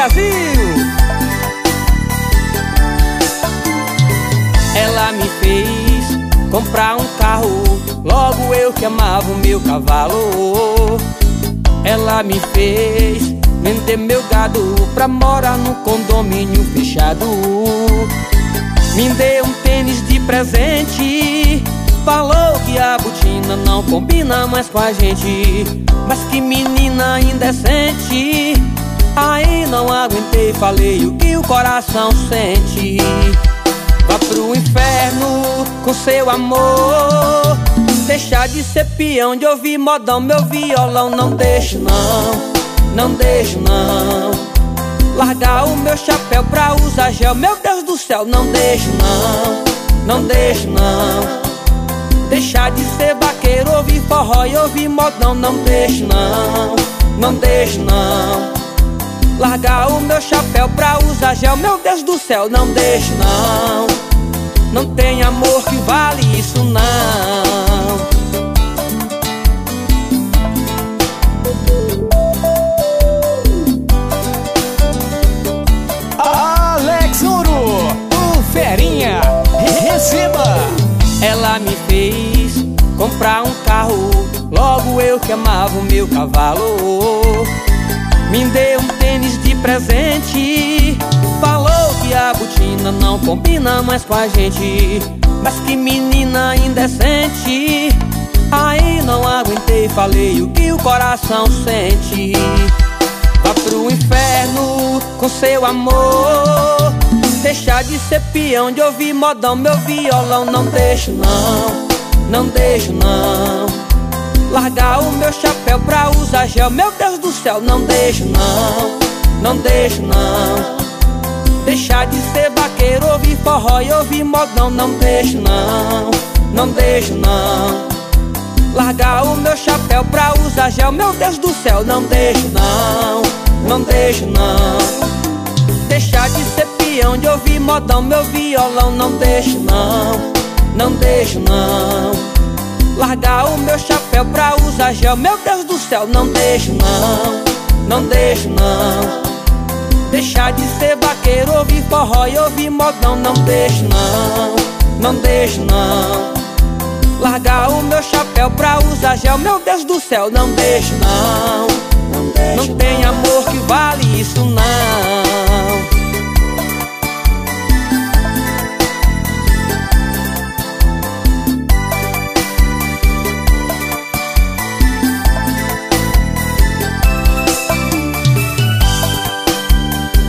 Brasil! Ela me fez comprar um carro, logo eu que amava o meu cavalo. Ela me fez vender meu gado pra morar no condomínio fechado. Me deu um tênis de presente Falou que a botina não combina mais com a gente Mas que menina indecente Aí não aguentei, falei o que o coração sente. Vá pro inferno com seu amor. Deixar de ser peão, de ouvir modão. Meu violão não deixo não, não deixo não. Largar o meu chapéu pra usar gel. Meu Deus do céu, não deixo não, não deixo não. Deixar de ser vaqueiro, ouvir forró e ouvir modão. Não deixo não, não deixo não Largar o meu chapéu pra usar gel. Meu Deus do céu, não deixo não. Não tem amor que vale isso não. Alex Ouro, o Ferinha, receba! Ela me fez comprar um carro. Logo eu que amava o meu cavalo. Me deu um tênis de presente. Falou que a botina não combina mais com a gente Mas que menina indecente. Aí não aguentei, falei o que o coração sente. Vá pro inferno com seu amor. Deixar de ser peão, de ouvir modão. Meu violão não deixo não, não deixo não. Largar o meu chapéu pra usar gel. Meu Deus do céu, não deixo não, não deixo não. Deixar de ser vaqueiro, ouvir forró e ouvir modão Não deixo não, não deixo não. Largar o meu chapéu pra usar gel Meu Deus do céu, não deixo não, não deixo não. Deixar de ser peão, de ouvir modão Meu violão não deixo não, não deixo não. Largar o meu chapéu pra usar gel Meu Deus do céu, não deixo não, não deixo não Deixar de ser vaqueiro, ouvir forró e ouvir modão. Não deixo não, não deixo não. Largar o meu chapéu pra usar gel Meu Deus do céu, não deixo não Não, não tem amor